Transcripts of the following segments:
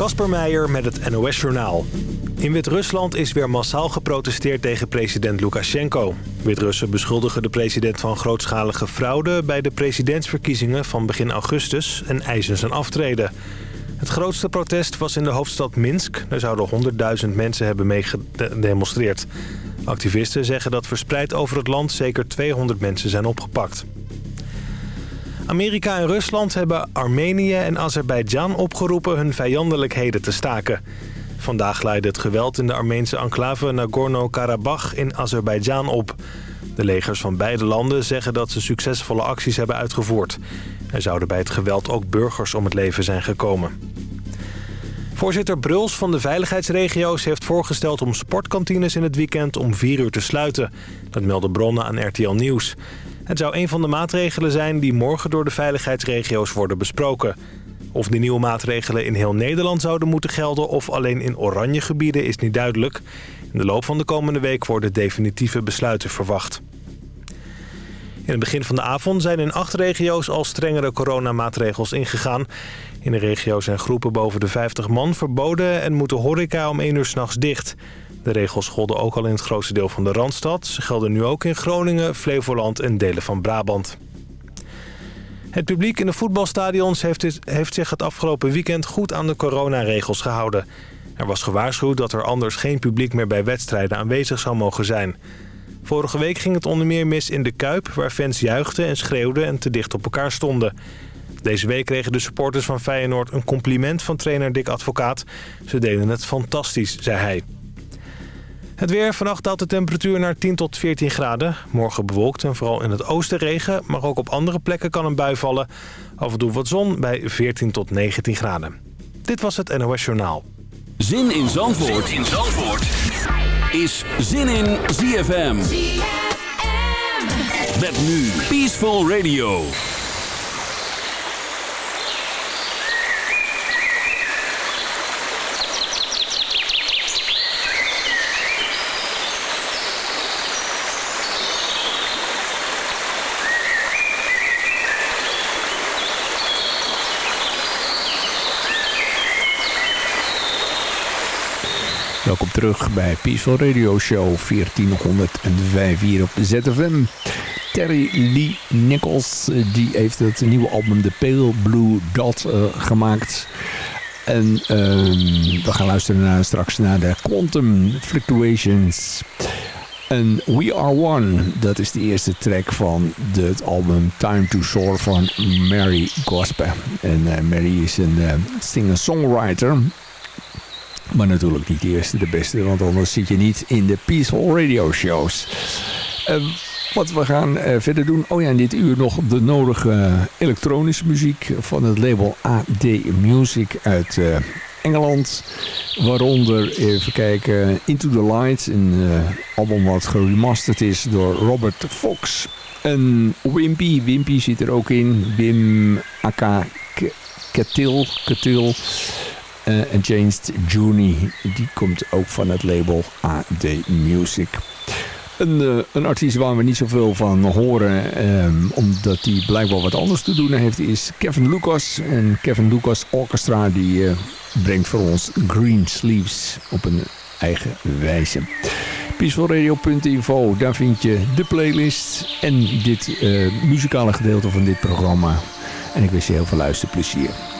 Kasper Meijer met het NOS-journaal. In Wit-Rusland is weer massaal geprotesteerd tegen president Lukashenko. Wit-Russen beschuldigen de president van grootschalige fraude... bij de presidentsverkiezingen van begin augustus en eisen zijn aftreden. Het grootste protest was in de hoofdstad Minsk. Daar zouden 100.000 mensen hebben meegedemonstreerd. Activisten zeggen dat verspreid over het land zeker 200 mensen zijn opgepakt. Amerika en Rusland hebben Armenië en Azerbeidzjan opgeroepen hun vijandelijkheden te staken. Vandaag leidde het geweld in de Armeense enclave Nagorno-Karabakh in Azerbeidzjan op. De legers van beide landen zeggen dat ze succesvolle acties hebben uitgevoerd. Er zouden bij het geweld ook burgers om het leven zijn gekomen. Voorzitter Bruls van de veiligheidsregio's heeft voorgesteld om sportkantines in het weekend om 4 uur te sluiten. Dat melden bronnen aan RTL Nieuws. Het zou een van de maatregelen zijn die morgen door de veiligheidsregio's worden besproken. Of die nieuwe maatregelen in heel Nederland zouden moeten gelden of alleen in oranje gebieden is niet duidelijk. In de loop van de komende week worden definitieve besluiten verwacht. In het begin van de avond zijn in acht regio's al strengere coronamaatregels ingegaan. In de regio zijn groepen boven de 50 man verboden en moeten horeca om 1 uur s'nachts dicht. De regels golden ook al in het grootste deel van de Randstad. Ze gelden nu ook in Groningen, Flevoland en delen van Brabant. Het publiek in de voetbalstadions heeft, zich het afgelopen weekend goed aan de coronaregels gehouden. Er was gewaarschuwd dat er anders geen publiek meer bij wedstrijden aanwezig zou mogen zijn. Vorige week ging het onder meer mis in de Kuip... waar fans juichten en schreeuwden en te dicht op elkaar stonden. Deze week kregen de supporters van Feyenoord een compliment van trainer Dick Advocaat. Ze deden het fantastisch, zei hij. Het weer. Vannacht daalt de temperatuur naar 10 tot 14 graden. Morgen bewolkt en vooral in het oosten regen. Maar ook op andere plekken kan een bui vallen. Af en toe wat zon bij 14 tot 19 graden. Dit was het NOS Journaal. Zin in Zandvoort, zin in Zandvoort. is Zin in ZFM. ZFM. Met nu Peaceful Radio. Welkom terug bij Peaceful Radio Show 1405 hier op ZFM. Terry Lee Nichols die heeft het nieuwe album The Pale Blue Dot uh, gemaakt. En uh, we gaan luisteren naar, straks naar de Quantum Fluctuations. En We Are One, dat is de eerste track van het album Time to Soar van Mary Gosper. En uh, Mary is een singer-songwriter maar natuurlijk niet de eerste, de beste, want anders zit je niet in de Peaceful Radio shows. Uh, wat we gaan uh, verder doen. Oh ja, in dit uur nog de nodige elektronische muziek van het label AD Music uit uh, Engeland. Waaronder, even kijken, Into the Light. Een album wat geremasterd is door Robert Fox. En Wimpy, Wimpy zit er ook in. Wim Aka Ketil, Ketil. En James Juni, die komt ook van het label AD Music. Een, uh, een artiest waar we niet zoveel van horen, um, omdat hij blijkbaar wat anders te doen heeft, is Kevin Lucas. En Kevin Lucas Orchestra die uh, brengt voor ons Green Sleeves op een eigen wijze. Peacefulradio.info, daar vind je de playlist en dit muzikale gedeelte van dit programma. En ik wens je heel veel luisterplezier.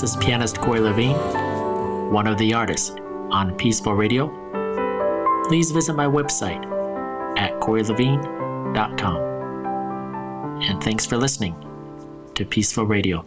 This is pianist Corey Levine, one of the artists on Peaceful Radio. Please visit my website at coreylevine.com. And thanks for listening to Peaceful Radio.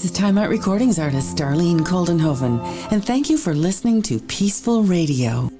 this is Time Out Recordings artist Darlene Koldenhoven, and thank you for listening to Peaceful Radio.